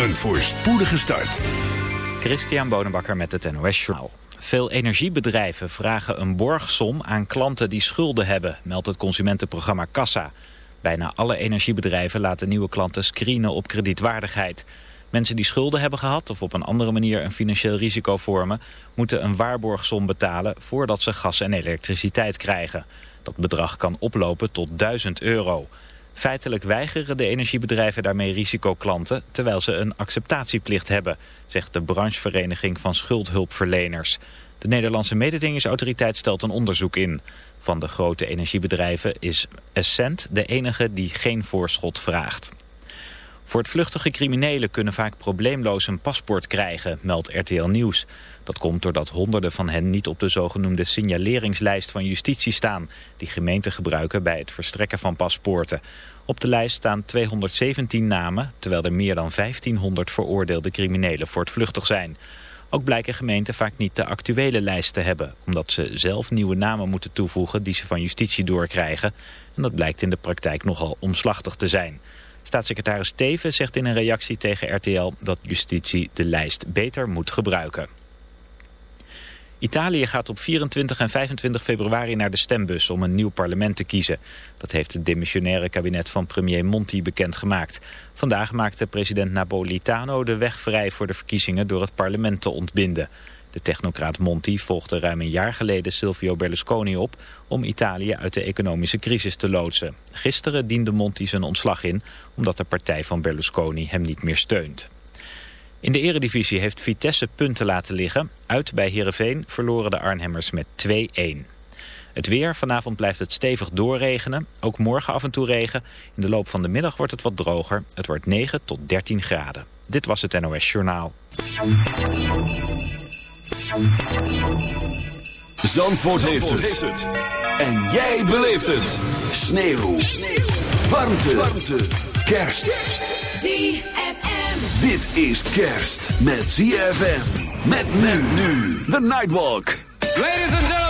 Een voorspoedige start. Christian Bonenbakker met het NOS Journaal. Veel energiebedrijven vragen een borgsom aan klanten die schulden hebben, meldt het consumentenprogramma Kassa. Bijna alle energiebedrijven laten nieuwe klanten screenen op kredietwaardigheid. Mensen die schulden hebben gehad of op een andere manier een financieel risico vormen... moeten een waarborgsom betalen voordat ze gas en elektriciteit krijgen. Dat bedrag kan oplopen tot 1000 euro. Feitelijk weigeren de energiebedrijven daarmee risicoklanten... terwijl ze een acceptatieplicht hebben, zegt de branchevereniging van schuldhulpverleners. De Nederlandse mededingingsautoriteit stelt een onderzoek in. Van de grote energiebedrijven is Essent de enige die geen voorschot vraagt. Voor het vluchtige criminelen kunnen vaak probleemloos een paspoort krijgen, meldt RTL Nieuws. Dat komt doordat honderden van hen niet op de zogenoemde signaleringslijst van justitie staan, die gemeenten gebruiken bij het verstrekken van paspoorten. Op de lijst staan 217 namen, terwijl er meer dan 1500 veroordeelde criminelen voortvluchtig zijn. Ook blijken gemeenten vaak niet de actuele lijst te hebben, omdat ze zelf nieuwe namen moeten toevoegen die ze van justitie doorkrijgen. En dat blijkt in de praktijk nogal omslachtig te zijn. Staatssecretaris Teven zegt in een reactie tegen RTL dat justitie de lijst beter moet gebruiken. Italië gaat op 24 en 25 februari naar de stembus om een nieuw parlement te kiezen. Dat heeft het demissionaire kabinet van premier Monti bekendgemaakt. Vandaag maakte president Napolitano de weg vrij voor de verkiezingen door het parlement te ontbinden. De technocraat Monti volgde ruim een jaar geleden Silvio Berlusconi op om Italië uit de economische crisis te loodsen. Gisteren diende Monti zijn ontslag in omdat de partij van Berlusconi hem niet meer steunt. In de eredivisie heeft Vitesse punten laten liggen. Uit bij Heerenveen verloren de Arnhemmers met 2-1. Het weer, vanavond blijft het stevig doorregenen. Ook morgen af en toe regen. In de loop van de middag wordt het wat droger. Het wordt 9 tot 13 graden. Dit was het NOS Journaal. Zandvoort, heeft, het. En jij beleeft het. Sneeuw. Sneeuw. Warmte. Warmte. Kerst. ZFM. Dit is kerst met ZFM. Met men nu. The Nightwalk. Ladies and gentlemen.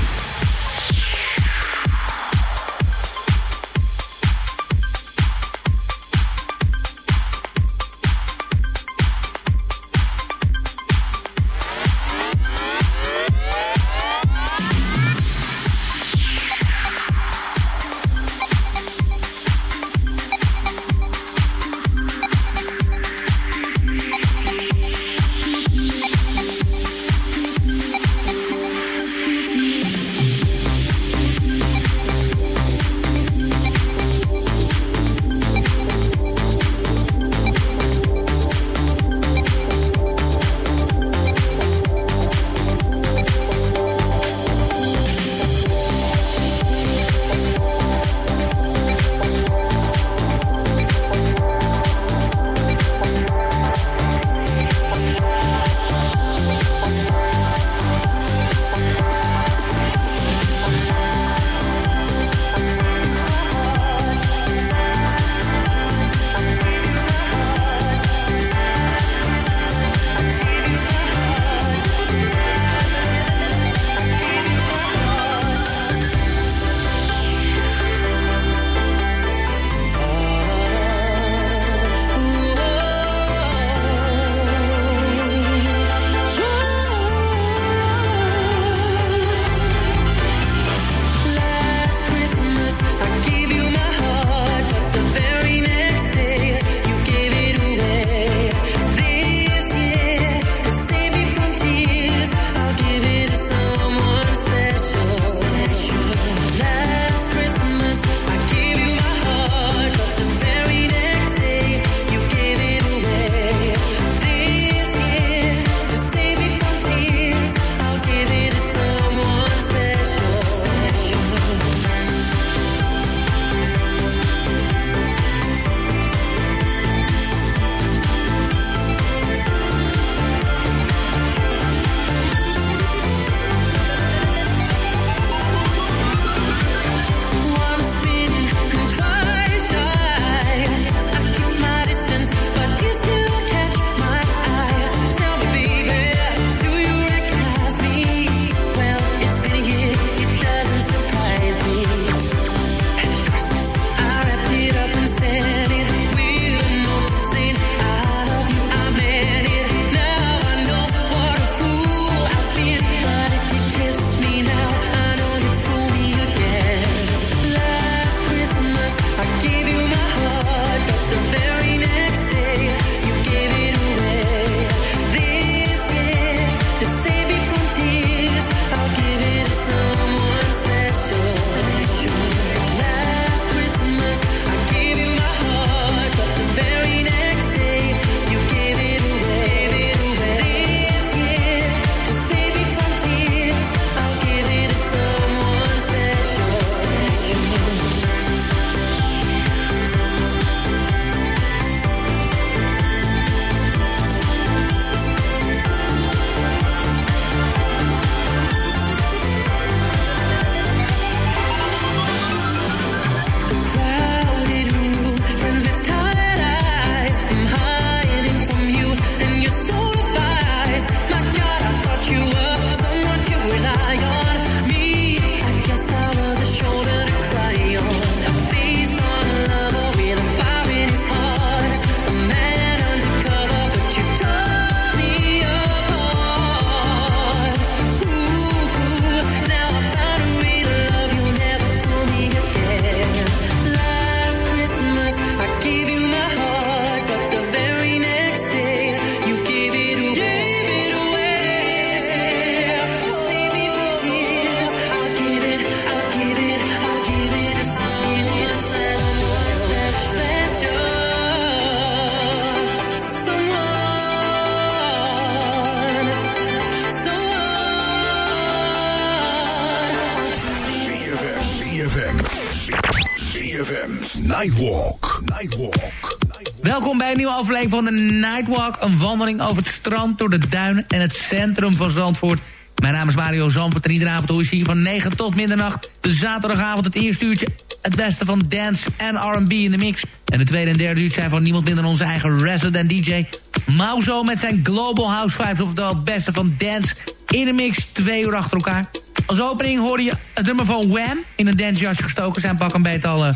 Nightwalk. Nightwalk. Welkom bij een nieuwe aflevering van de Nightwalk. Een wandeling over het strand, door de duinen en het centrum van Zandvoort. Mijn naam is Mario Zandvoort en iedere avond hoor je hier van 9 tot middernacht. De zaterdagavond het eerste uurtje. Het beste van dance en R&B in de mix. En de tweede en derde uurtje zijn van niemand minder dan onze eigen resident DJ... Mauzo met zijn Global House Vibes. Oftewel het beste van dance in de mix. Twee uur achter elkaar. Als opening hoorde je het nummer van Wham in een dancejasje gestoken. Zijn pak een beetje.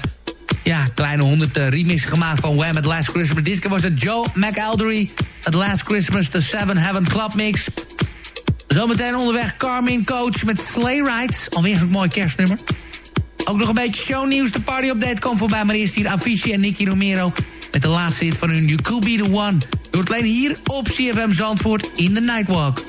Ja, kleine honderd uh, remixen gemaakt van Wham! Het Last Christmas. Dit keer was het Joe McElderry. Het Last Christmas, de Seven Heaven Club Mix. Zometeen onderweg Carmin Coach met Sleigh Rides. Alweer zo'n mooi kerstnummer. Ook nog een beetje shownieuws. De party update komt voorbij. Maar eerst hier Avicii en Nicky Romero. Met de laatste hit van hun You Could Be The One. Door het alleen hier op CFM Zandvoort in de Nightwalk.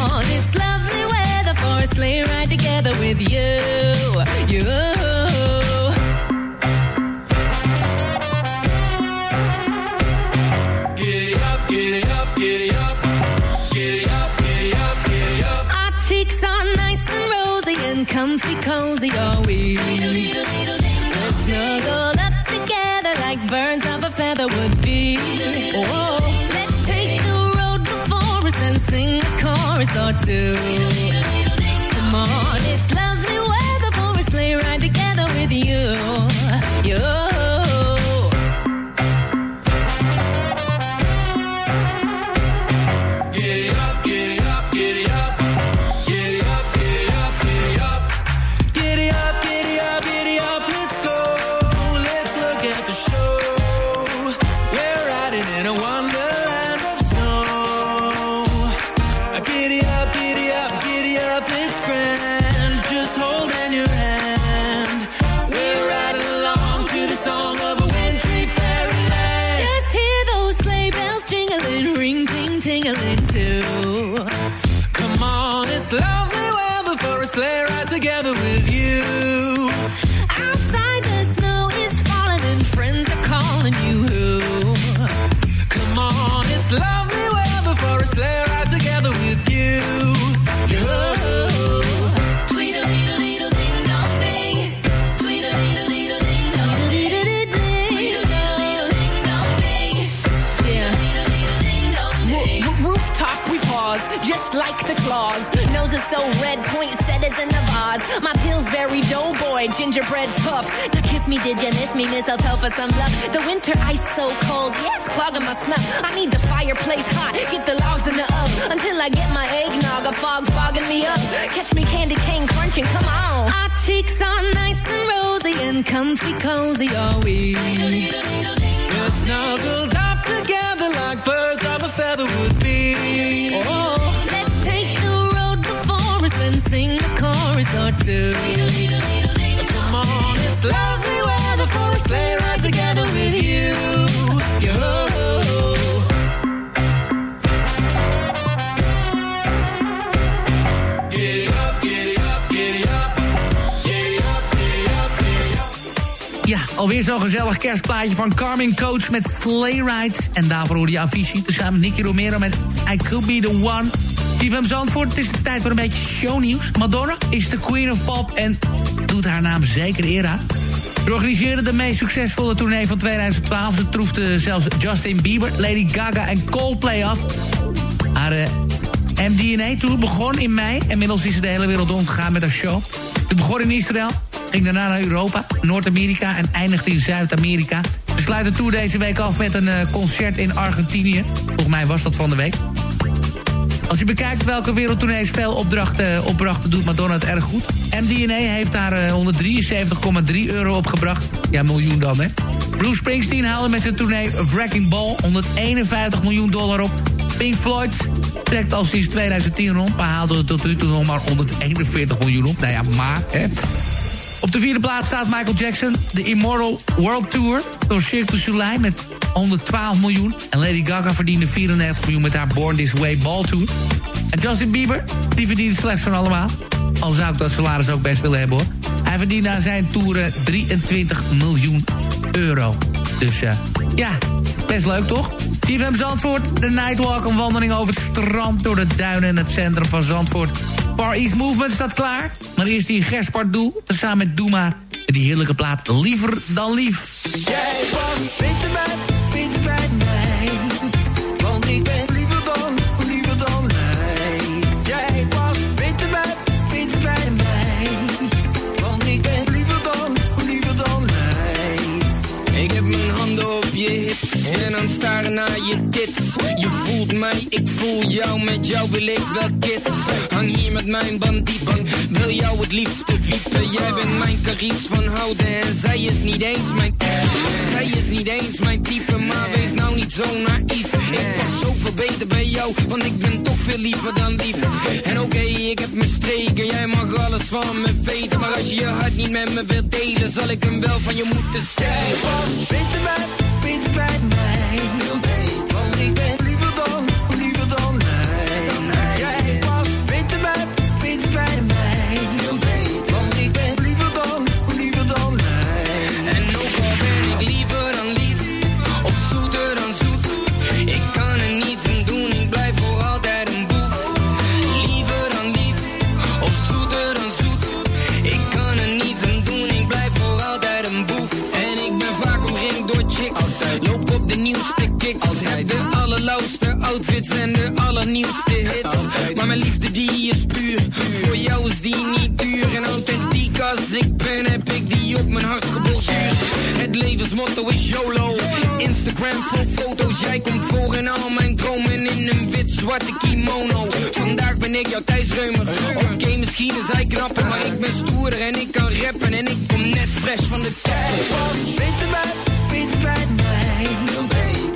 on. It's lovely weather for a sleigh ride together with you. You. Up, up, up. Up, up, up. Our cheeks are nice and rosy and comfy cozy are we. Let's snuggle up together like birds of a feather would be. do. Gingerbread puff. Now kiss me, did you miss me? Mistletoe for some love. The winter ice so cold, yeah, it's clogging my snuff. I need the fireplace hot, get the logs in the oven until I get my eggnog. A fog fogging me up. Catch me candy cane crunching, come on. Our cheeks are nice and rosy and comfy cozy are we. We're snuggled up together like birds of a feather would be. Oh, let's take the road before us and sing a chorus or two Alweer zo'n gezellig kerstplaatje van Carmen Coach met Sleigh Rides. En daarvoor hoorde je Avicii, tezamen Nicky Romero met I Could Be The One. CFM Zandvoort, het is de tijd voor een beetje shownieuws. Madonna is de queen of pop en doet haar naam zeker eer aan. Ze organiseerde de meest succesvolle tournee van 2012. Ze troefde zelfs Justin Bieber, Lady Gaga en Coldplay af. Haar eh, MDNA-tour begon in mei. Inmiddels is ze de hele wereld rondgegaan met haar show. Ze begon in Israël, ging daarna naar Europa, Noord-Amerika... en eindigde in Zuid-Amerika. Ze sluit de tour deze week af met een uh, concert in Argentinië. Volgens mij was dat van de week. Als je bekijkt welke wereldtournees veel opdrachten, opdrachten doet Madonna het erg goed. MDNA heeft daar 173,3 eh, euro opgebracht. Ja, miljoen dan, hè. Bruce Springsteen haalde met zijn tournee Wrecking Ball 151 miljoen dollar op. Pink Floyd trekt al sinds 2010 rond, maar haalde tot nu toe nog maar 141 miljoen op. Nou ja, maar, hè. Op de vierde plaats staat Michael Jackson, de Immortal World Tour... door Cirque du met 112 miljoen. En Lady Gaga verdiende 94 miljoen met haar Born This Way Ball Tour. En Justin Bieber, die verdient slechts van allemaal. Al zou ik dat salaris ook best willen hebben hoor. Hij verdient aan zijn toeren 23 miljoen euro. Dus uh, ja, best leuk toch? TVM Zandvoort, de Nightwalk, een wandeling over het strand... door de duinen in het centrum van Zandvoort. Far East Movement staat klaar. Maar eerst die Gerspart Doel, samen met Doema. Die heerlijke plaat Liever dan Lief. Jij was wintermeid, mij, ik voel jou. Met jou wil ik wel kids. Hang hier met mijn bandieten. Wil jou het liefste wiepen. Jij bent mijn caries van houden. En zij is niet eens mijn Zij is niet eens mijn type, maar wees nou niet zo naïef. Ik was zoveel beter bij jou, want ik ben toch veel liever dan lief. En oké, ik heb mijn streken, jij mag alles van me weten. Maar als je je hart niet met me wilt delen, zal ik hem wel van je moeten zeggen. Jij was beter bij, beter bij mij. Outfits en de allernieuwste hits. Maar mijn liefde die is puur, voor jou is die niet duur. En authentiek als ik ben, heb ik die op mijn hart geborduurd. Het levensmotto is YOLO. Instagram vol foto's, jij komt voor in al mijn dromen in een wit-zwarte kimono. Vandaag ben ik jouw thuisreumer. Oké, misschien is hij knapper, maar ik ben stoerder en ik kan rappen. En ik kom net fresh van de tijd. was beter bij, beter bij mij.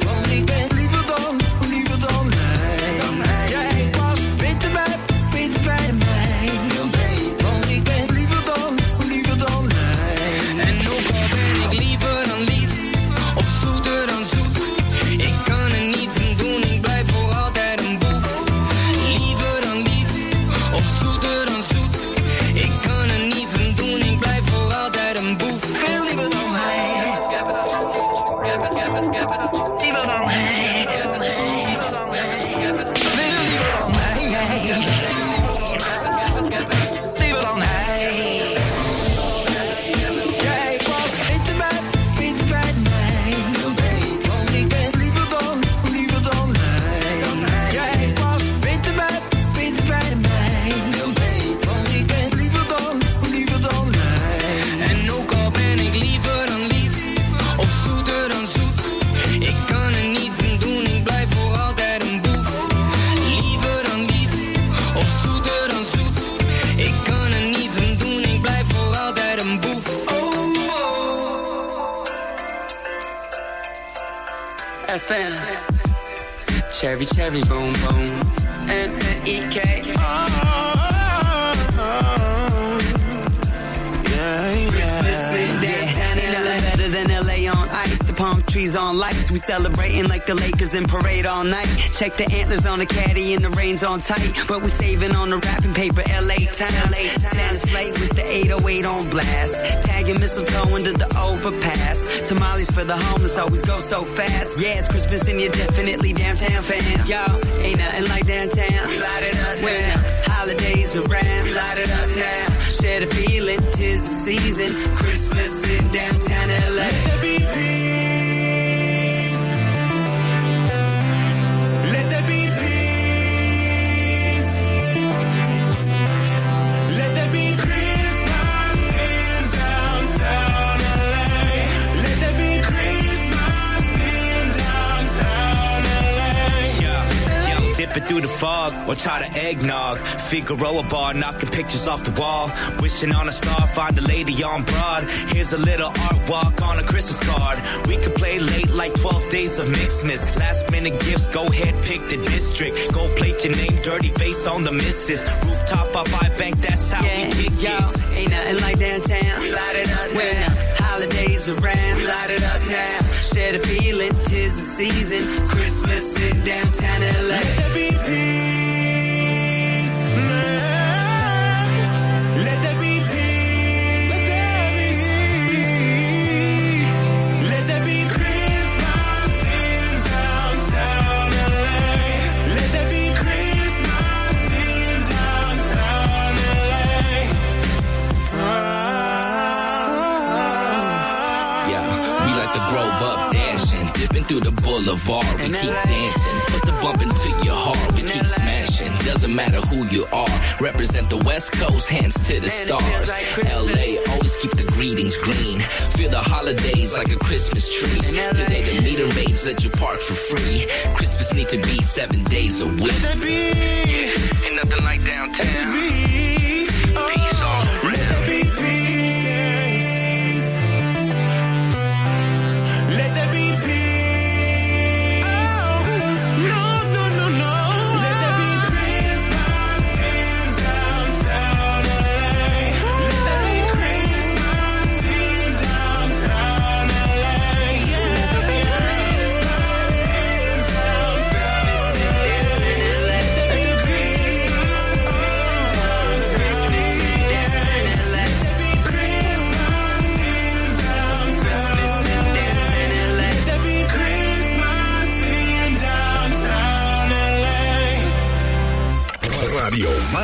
Lights. We celebrating like the Lakers in parade all night. Check the antlers on the caddy and the reins on tight. But we saving on the wrapping paper. LA town. Santa slate with the 808 on blast. Tagging mistletoe under the overpass. Tamales for the homeless always go so fast. Yeah, it's Christmas and you're definitely downtown fan. Yo, ain't nothing like downtown. We light it up when the holidays around. We light it up now. Share the feeling, tis the season. Christmas in downtown LA. Let Yeah, yeah, I'm dipping through the fog or try to eggnog. Figaro a bar, knocking pictures off the wall. Wishing on a star, find a lady on broad. Here's a little art walk on a Christmas card. We could play late like 12 days of Mixmas. Last minute gifts, go ahead, pick the district. Go plate your name, dirty face on the missus. Rooftop off I bank, that's how Yeah, we kick yo, it. ain't nothing like downtown. We light it up when the holidays around. Light it up now. Share the feeling, tis the season. Christmas in downtown LA. Let there be peace. Through the boulevard. We keep dancing, put the bump into your heart. We keep smashing, doesn't matter who you are. Represent the West Coast, hands to the stars. LA, always keep the greetings green. Feel the holidays like a Christmas tree. Today the meter maids let you park for free. Christmas need to be seven days a week. Ain't nothing like downtown.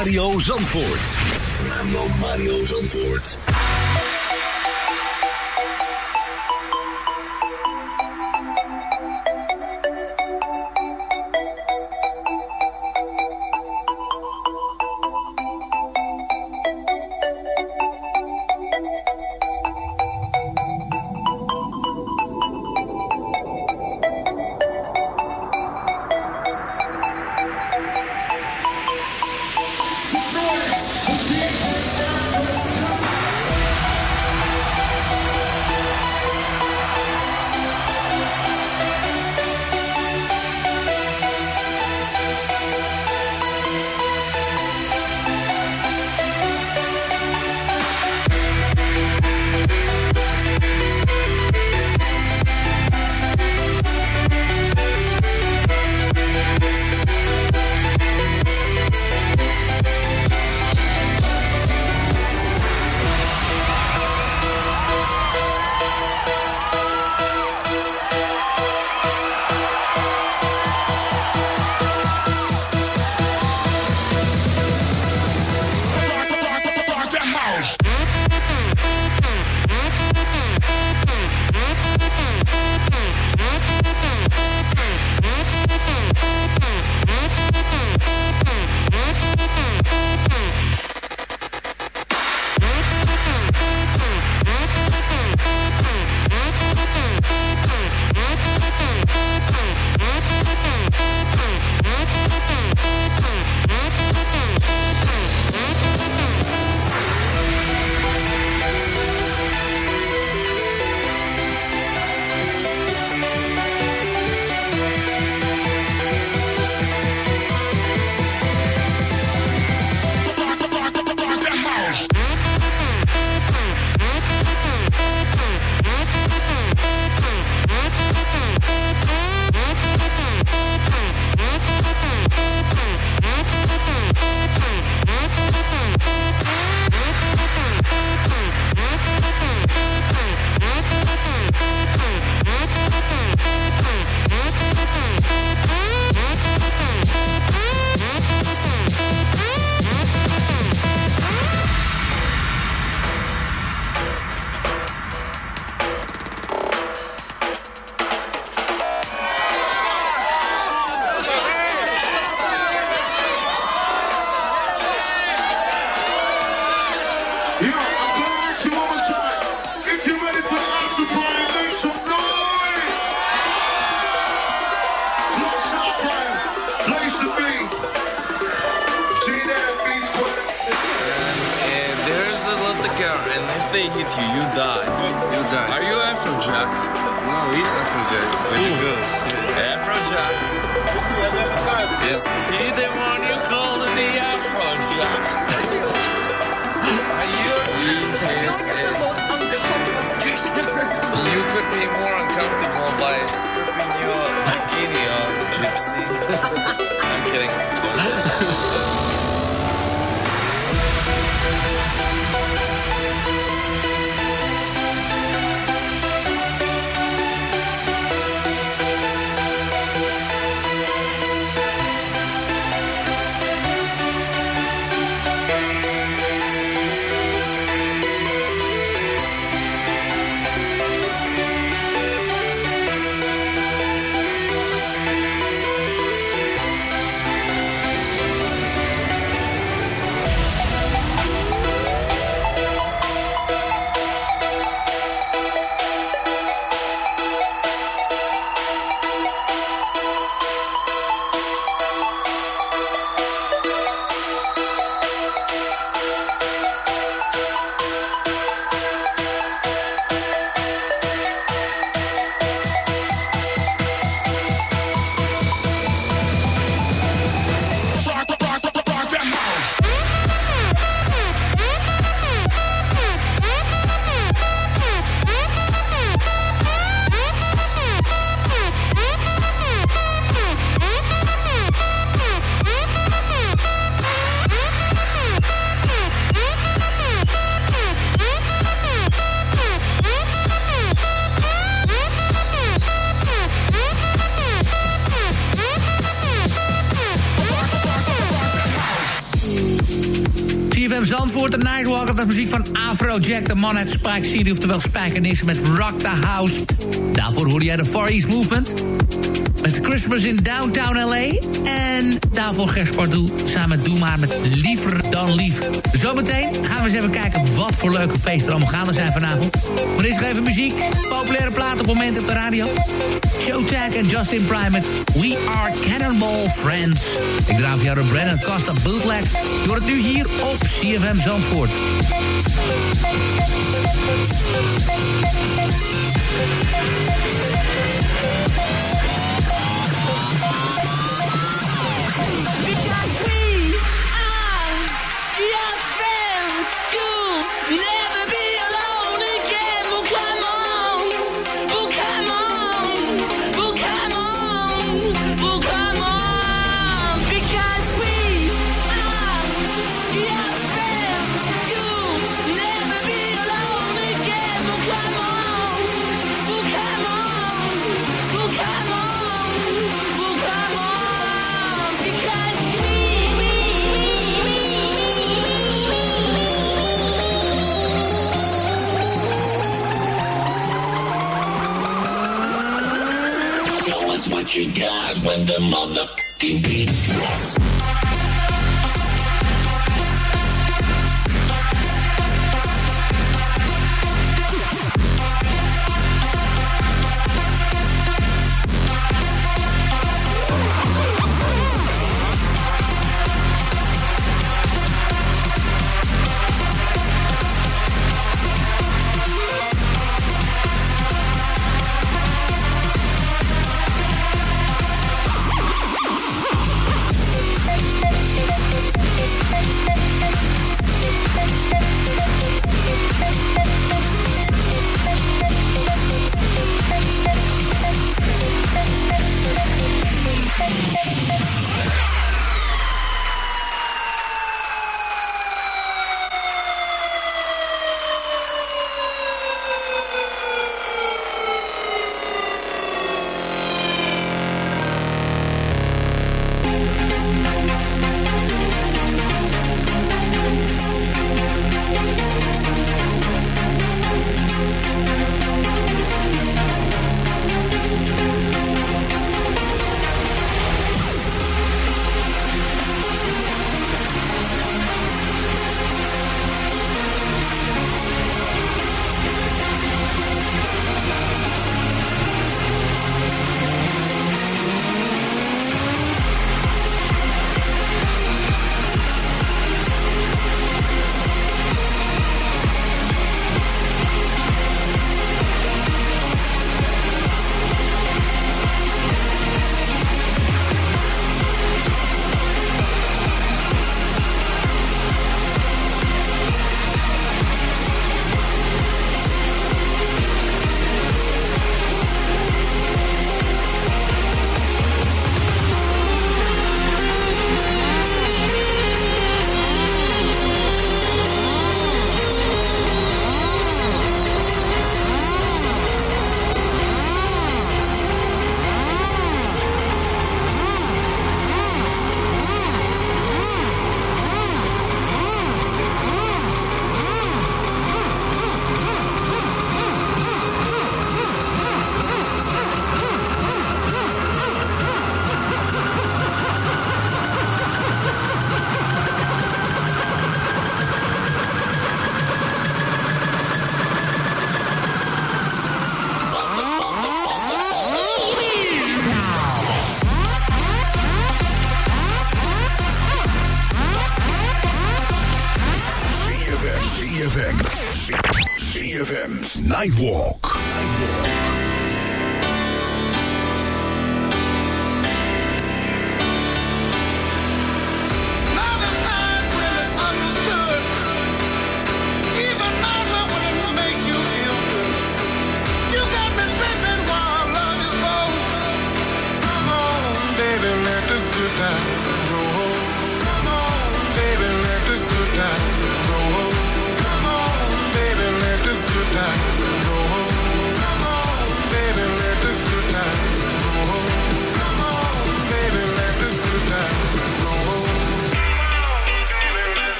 Mario Zandvoort. Mario Zandvoort. They hit you, you die. You die. Are you Afrojack? No, he's Afrojack. Really good. Afrojack. Is he the one you called the Afrojack? Are you? He is. You could be more uncomfortable by stripping your bikini on, Gypsy. I'm kidding. Zandvoort, de Nightwalk. Dat is muziek van Afrojack, de man uit Spike City, oftewel Spijkenissen met Rock the House. Daarvoor hoorde jij de Far East Movement. Met Christmas in Downtown L.A. En daarvoor Gers samen Doe Maar met Liever dan Lief. Zometeen gaan we eens even kijken wat voor leuke feesten er allemaal gaande zijn vanavond. Maar eerst nog even muziek. Populaire platen op moment op de radio. Showtag en Justin Prime met We Are Cannonball Friends. Ik draaf voor jou de Brennan Costa Bootleg. Hoort het nu hier op CFM Zandvoort. You got when the motherfucking beat drops.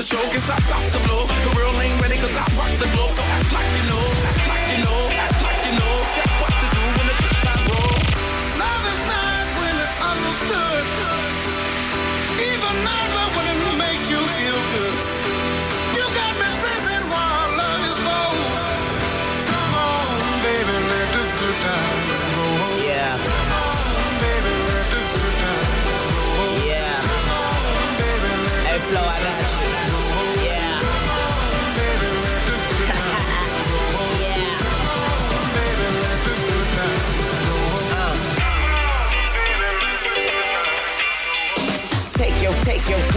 The show, can stop, stop the flow. The world ain't ready cause I rock the globe. So act like you know,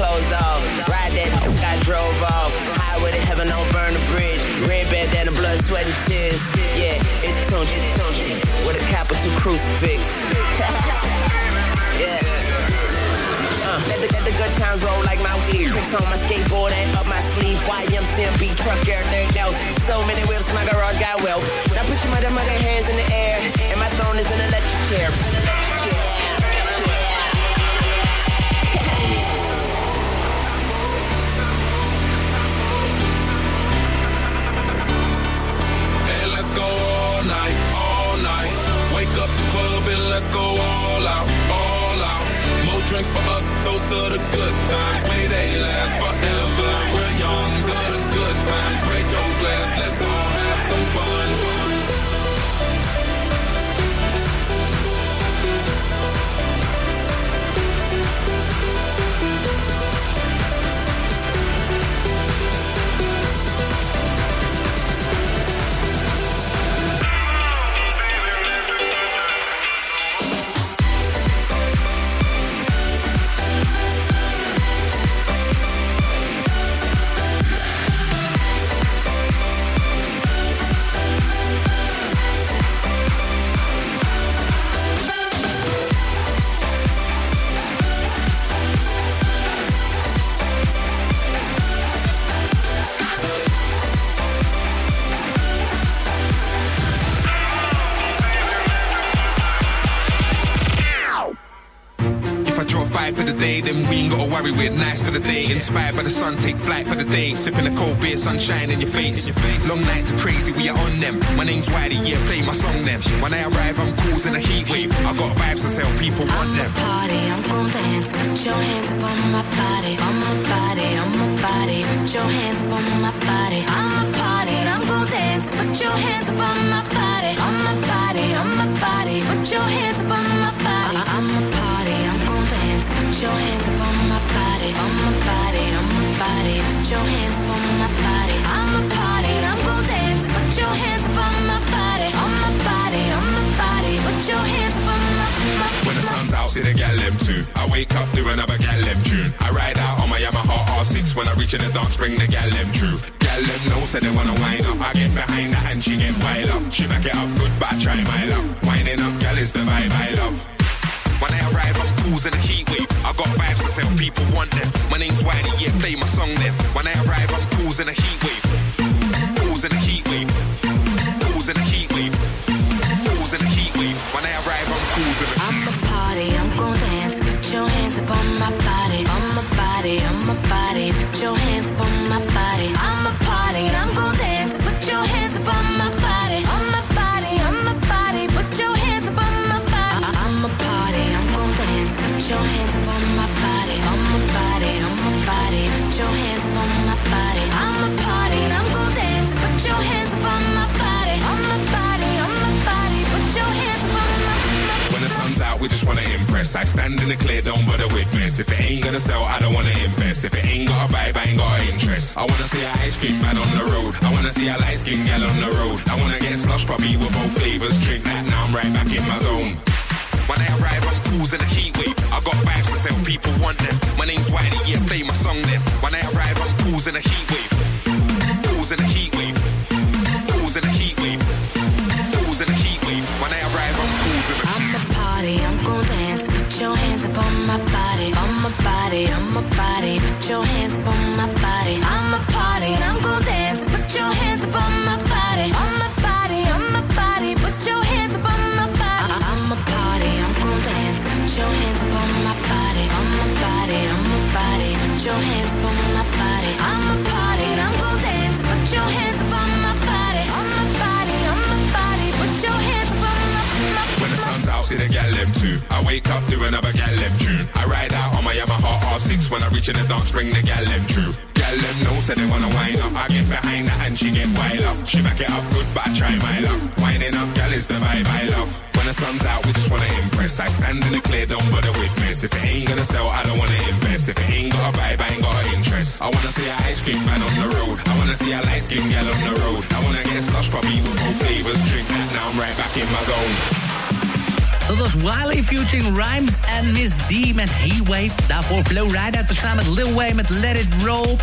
clothes off. Ride that I drove off. Highway to heaven, don't burn the bridge. Red bandana, blood, sweat, and tears. Yeah, it's Tunchi, Tunchi. With a capital crucifix. yeah. Uh, let, the, let the good times roll like my weed. Tricks on my skateboard and up my sleeve. YMCMB, truck, everything else. So many whips, my garage got wealth. Now put your mother, mother hands in the air. And my throne is an electric chair. Go all night, all night. Wake up the club and let's go all out, all out. More drinks for us, toast to the good times. May they last forever. We're young to the good times. Raise your glass, let's all have some fun. Inspired by the sun, take flight for the day. Sipping a cold beer, sunshine in your face. Long nights are crazy, we are on them. My name's Wiley, yeah, play my song then. When I arrive, I'm causing a heat wave. I got vibes to sell, people want them. Party, I'm gon' dance. Put your hands up on my body, on my body, on my body. Put your hands up on my body. I'm a party, I'm gon' dance. Put your hands up on my body, on my body, on my body. Put your hands up on my body. I'm a party, I'm gon' dance. Put your hands up on my body, on my body, on my body. Put your hands on my body. I'm a party, I'm gon' dance. Put your hands on my body, on my body, on my body. Put your hands on my, my When the sun's out, see the gal them too. I wake up, do another gal them tune. I ride out on my Yamaha R6. When I reach in the dance, bring the gal them true. Gal them know, say they wanna wind up. I get behind her and she get wild up. She back it up good, but I try my luck. Winding up, gal is the vibe I love. When I arrive, I'm causing a heat wave. I got vibes to sell, people want them. My name's Wiley, yeah, play my song then. When I arrive, I'm causing a heat wave. Causing a heat wave. Causing a heat wave. Causing a heat wave. When I arrive, I'm causing a I'm a party, I'm gonna dance. Put your hands up on my body, on my body, on my body. We just wanna impress. I stand in the clear, don't bother with mess. If it ain't gonna sell, I don't wanna invest. If it ain't got a vibe, I ain't got interest. I wanna see a ice cream man on the road. I wanna see a light skin gal on the road. I wanna get slush puppy with both flavors. Drink that, now I'm right back in my zone. When I arrive, I'm causing a heat wave. I got vibes to sell, people want them. My name's Wiley, yeah, play my song then. When I arrive, I'm causing a heat wave. Causing a heat your hands up on my body, on my body, on my body. Put your hands up on my body. I'm a party, I'm gon' dance. Put your hands up on my body, on my body, on my body. Put your hands up on my body. I- I'm a party, I'm gon' dance. Put your hands up on my body, on my body, on my body. Put your hands wake up to another gal them tune. I ride out on my Yamaha R6 when I reach in the dance, bring the gal them true. Gal them know, say they wanna wind up. I get behind her and she get wild up. She back it up good, but I try my luck. Winding up, gal is the vibe I love. When the sun's out, we just wanna impress. I stand in the clear, don't bother with mess. If it ain't gonna sell, I don't wanna invest. If it ain't got a vibe, I ain't got an interest. I wanna see a ice cream man on the road. I wanna see a light skin gal on the road. I wanna get slush puppy with both flavors. Drink that, now I'm right back in my zone. Dat was Wiley featuring Rhymes en Miss D met Heatwave. Daarvoor Flowrider te staan met Lil Wayne met Let It Roll.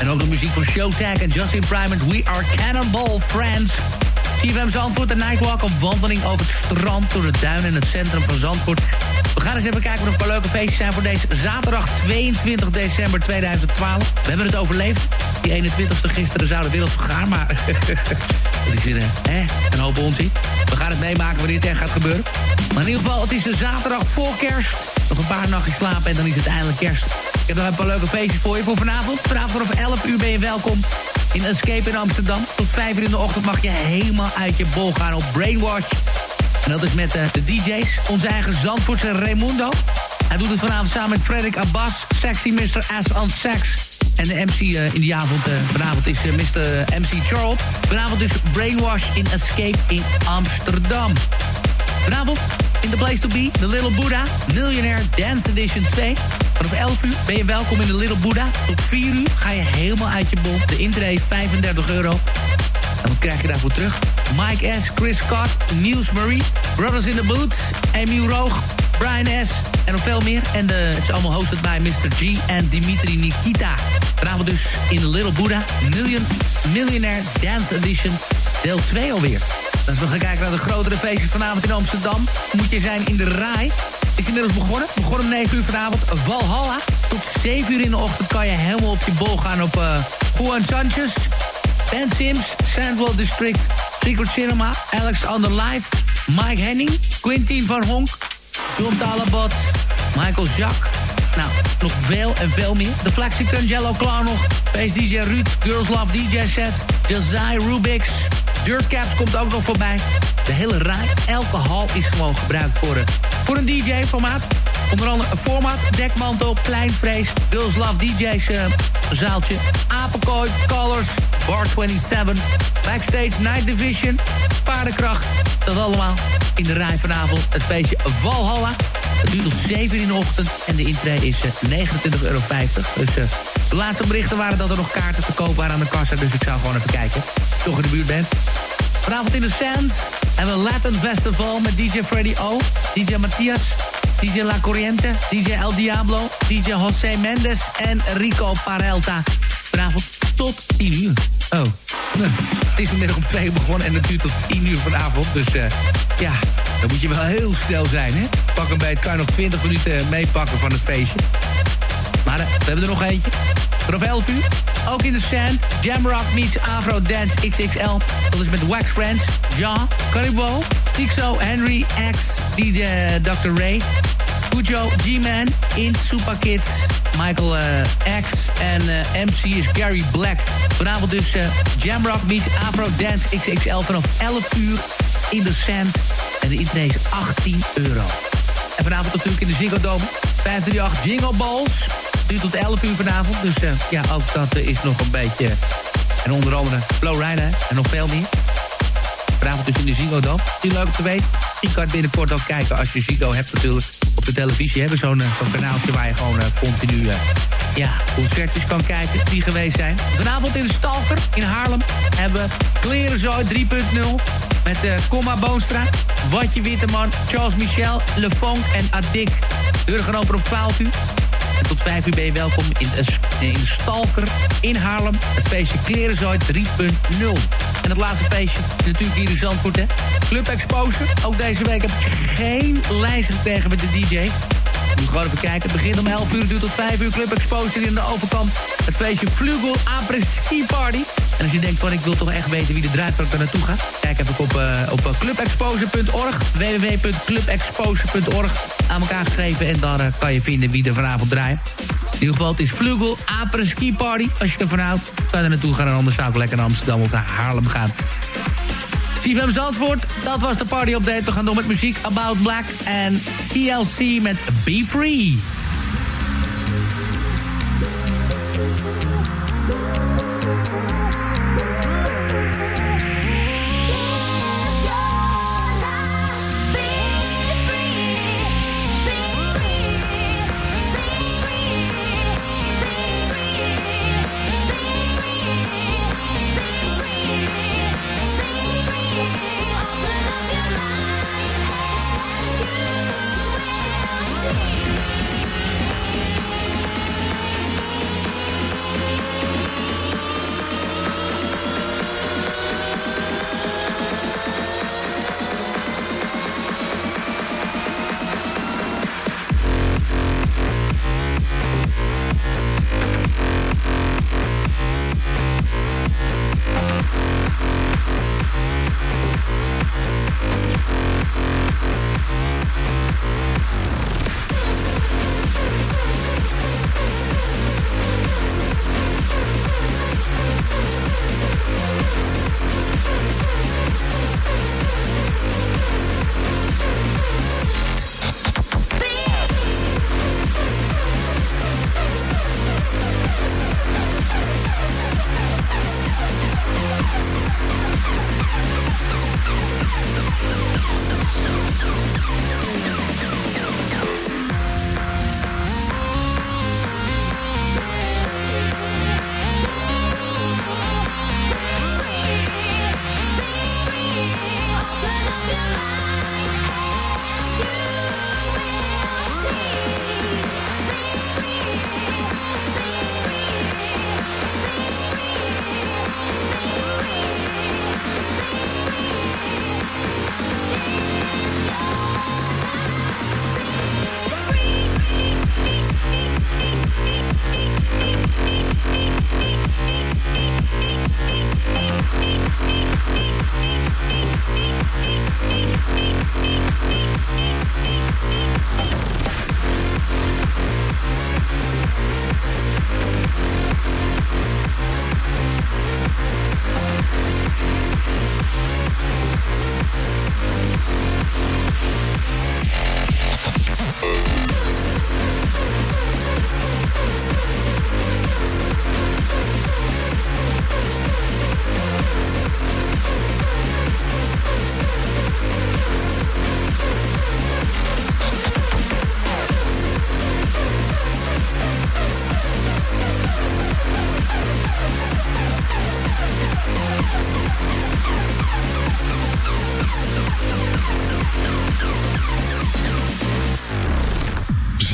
En ook de muziek van Showtag en Justin Prime met We Are Cannonball Friends. CFM Zandvoort, de Nightwalk, een wandeling over het strand... door de duinen in het centrum van Zandvoort. We gaan eens even kijken of er een paar leuke feestjes zijn... voor deze zaterdag 22 december 2012. We hebben het overleefd. Die 21ste gisteren zou de wereld vergaan, maar... Het is een, hè, een hoop onzin. We gaan het meemaken wanneer het echt gaat gebeuren. Maar in ieder geval, het is de zaterdag voor kerst. Nog een paar nachtjes slapen en dan is het eindelijk kerst. Ik heb nog een paar leuke feestjes voor je voor vanavond. Vanavond vanaf 11 uur ben je welkom in Escape in Amsterdam. Tot 5 uur in de ochtend mag je helemaal uit je bol gaan op Brainwash. En dat is met uh, de DJ's. Onze eigen Zandvoortse Raimundo. Hij doet het vanavond samen met Frederick Abbas. Sexy Mr. Ass on Sex. En de MC uh, in die avond, uh, vanavond is Mr. MC Charles. Vanavond dus Brainwash in Escape in Amsterdam. Vanavond in The Place To Be, The Little Buddha, Millionaire Dance Edition 2. Vanaf 11 uur ben je welkom in The Little Buddha. Tot 4 uur ga je helemaal uit je bol. De intree 35 euro. En wat krijg je daarvoor terug? Mike S., Chris Scott, Niels Marie, Brothers in the Boots, Emiel Roog, Brian S. en nog veel meer. En de, het is allemaal hosted bij Mr. G en Dimitri Nikita. Vanavond dus in The Little Buddha, Million, Millionaire Dance Edition, deel 2 alweer. Als we gaan kijken naar de grotere feestjes vanavond in Amsterdam... moet je zijn in de RAI. Is inmiddels begonnen. Begonnen om 9 uur vanavond. Valhalla. Tot 7 uur in de ochtend kan je helemaal op je bol gaan op uh, Juan Sanchez... Ben Sims, Sandwell District, Secret Cinema... Alex on Mike Henning, Quintin van Honk... John Talabot, Michael Jacques... Nou, nog veel en veel meer. De Flexicon, Jello Clown nog. Face DJ Ruud, Girls Love DJ Set, Jazai Rubix... Dirtcaps komt ook nog voorbij. De hele rij, elke hal is gewoon gebruikt voor een, voor een DJ-formaat. Onder andere een format, dekmantel, pleinvrees, Girls Love DJ's uh, zaaltje, apenkooi, colors, bar 27, backstage night division, paardenkracht. Dat allemaal in de rij vanavond. Het feestje Valhalla. Het duurt tot 7 uur in de ochtend en de intree is uh, 29,50 euro. Dus de laatste berichten waren dat er nog kaarten te koop waren aan de kassa. Dus ik zou gewoon even kijken. Toch in de buurt bent. Vanavond in de Sands hebben we Latin Festival met DJ Freddy O, DJ Matthias, DJ La Corriente, DJ El Diablo, DJ José Mendes en Rico Parelta. Vanavond tot 10 uur. Oh, het is vanmiddag om 2 uur begonnen en het duurt tot 10 uur vanavond. Dus uh, ja, dan moet je wel heel snel zijn, hè? Pak een beet, kan je nog 20 minuten meepakken van het feestje. Maar uh, we hebben er nog eentje. Vanaf 11 uur, ook in de Sand. Jamrock meets Afro Dance XXL. Dat is met Wax Friends, Ja, Caribo, Tixo, Henry, X, DJ Dr. Ray, Cujo, G-Man, Int, Super Kids, Michael uh, X en uh, MC is Gary Black. Vanavond dus Jamrock meets Afro Dance XXL vanaf 11 uur in de Sand. En de intree is 18 euro. En vanavond natuurlijk in de Ziggo Dome. 538 Jingle Balls. Duurt tot 11 uur vanavond. Dus uh, ja, ook dat uh, is nog een beetje... En onder andere Flowrider en nog veel meer. Vanavond dus in de Ziggo Dome. Is leuk te weten. Je kan binnenkort ook kijken als je Ziggo hebt natuurlijk. Op de televisie hebben zo'n uh, zo kanaaltje waar je gewoon continu... ja, concertjes kan kijken die geweest zijn. Vanavond in de Stalker in Haarlem hebben we Klerenzooi 3.0... met uh, Comma Boonstra, Watje Witteman, Charles Michel, Le Fonk en Adik. Deur gaan open op 12 uur. En tot 5 uur ben je welkom in de, in Stalker in Haarlem. Het feestje Klerenzooi 3.0. En het laatste feestje natuurlijk hier in Zandvoort, hè. Club Exposure. Ook deze week heb ik geen lijst gekregen met de DJ. Moet gewoon even kijken. Het begint om 11 uur, duurt tot 5 uur. Club Exposure in de overkant. Het feestje Flugel Après Ski Party. En als je denkt van ik wil toch echt weten wie de ik er naartoe ga. Kijk even op, uh, op clubexposure.org. www.clubexposure.org aan elkaar geschreven. En daar uh, kan je vinden wie er vanavond draait. In ieder geval, het is Vlugel Apres Ski Party. Als je ervan houdt, kan je er naartoe gaan. En anders zou ik lekker naar Amsterdam of naar Haarlem gaan. CFM Zandvoort, dat was de party update. We gaan door met muziek About Black en TLC met Be Free.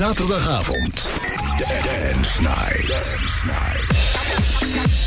Zaterdagavond. Dance Night. Dance Night.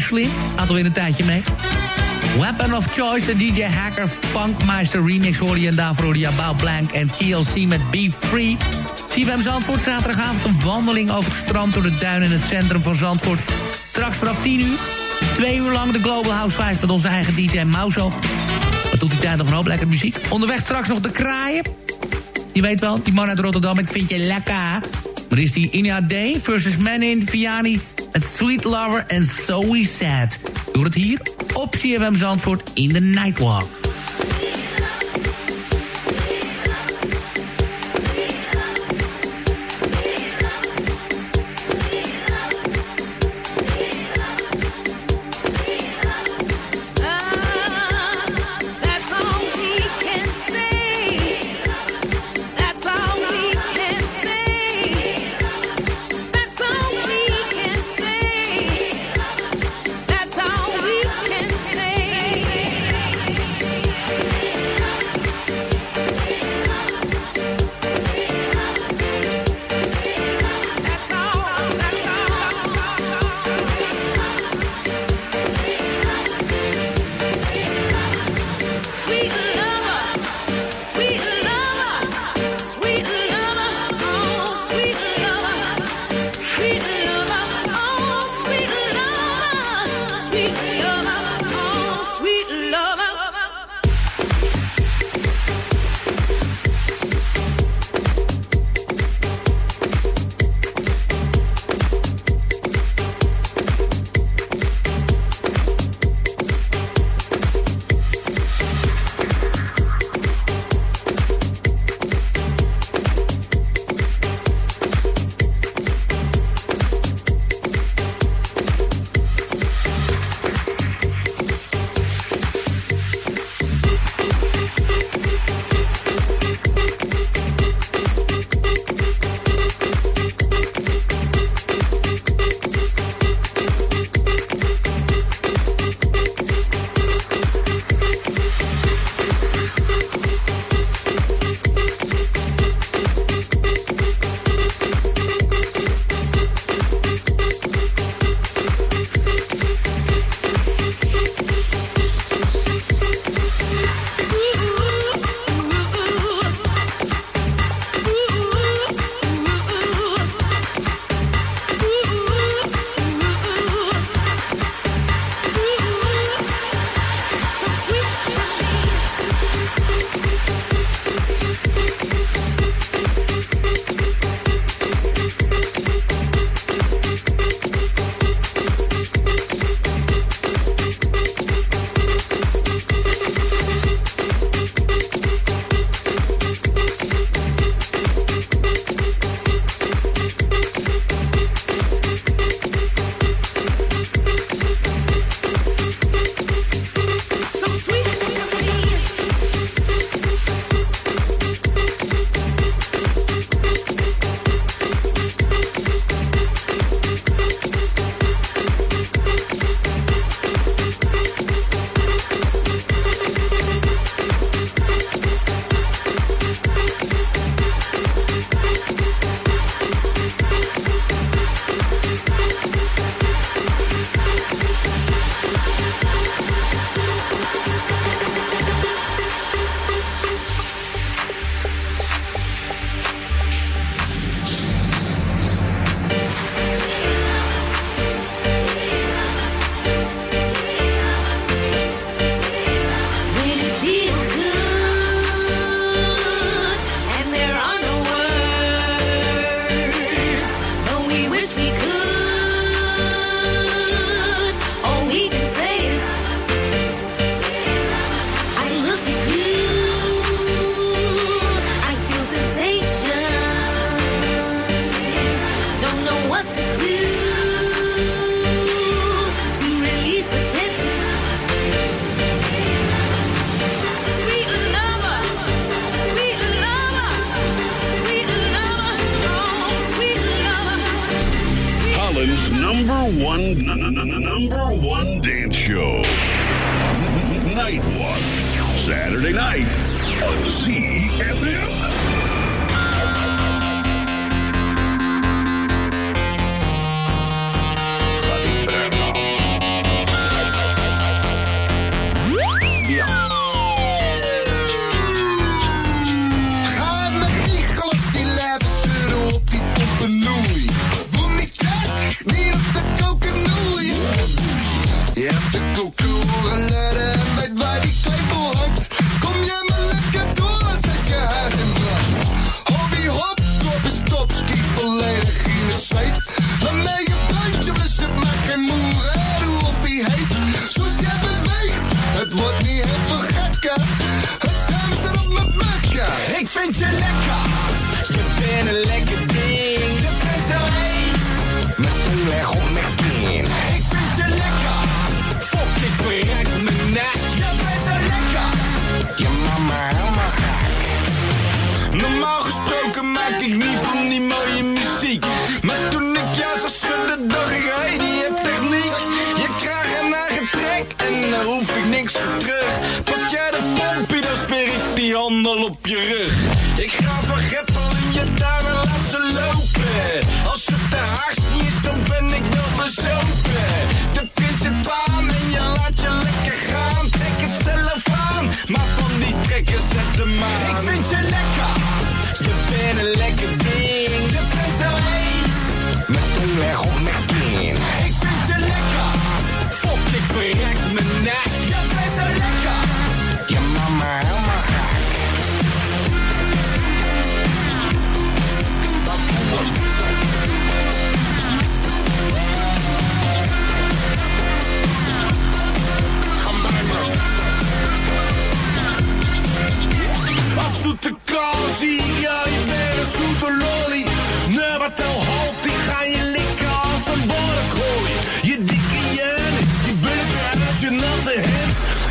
Slim. Had alweer een tijdje mee. Weapon of Choice, de DJ Hacker Funkmeister remix hoor je. En daarvoor hoor je Blank en KLC met Be Free. CFM Zandvoort, zaterdagavond een wandeling over het strand... door de duinen in het centrum van Zandvoort. Straks vanaf 10 uur, twee uur lang de Global House Vibes... met onze eigen DJ Mauzo. Wat doet die tijd nog een hoop lekker muziek. Onderweg straks nog de kraaien. Je weet wel, die man uit Rotterdam, ik vind je lekker. Maar is die Inia Day versus Manin Vianney... Het Sweet Lover en So We Sad. Doe het hier op CFM Zandvoort in de Nightwalk.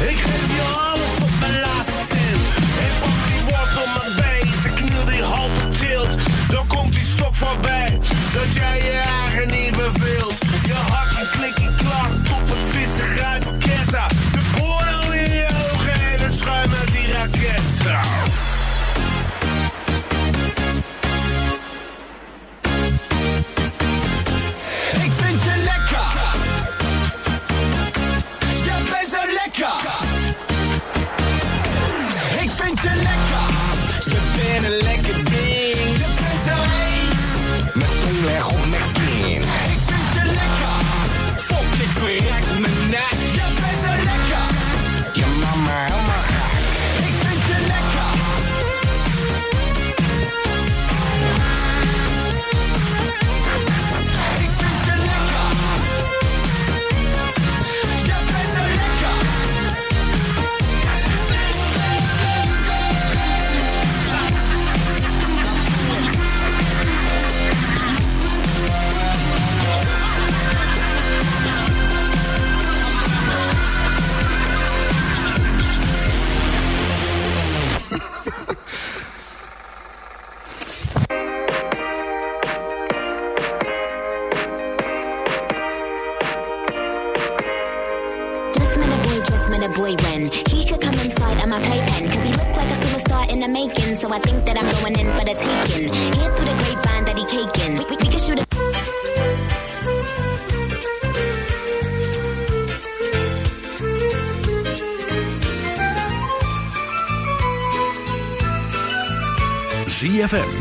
Ik geef je alles tot mijn laatste zin. Ik pak die wortel mijn bij, de kniel die op tilt. Dan komt die stok voorbij, dat jij je eigen niet beveelt. Je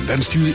dan stuur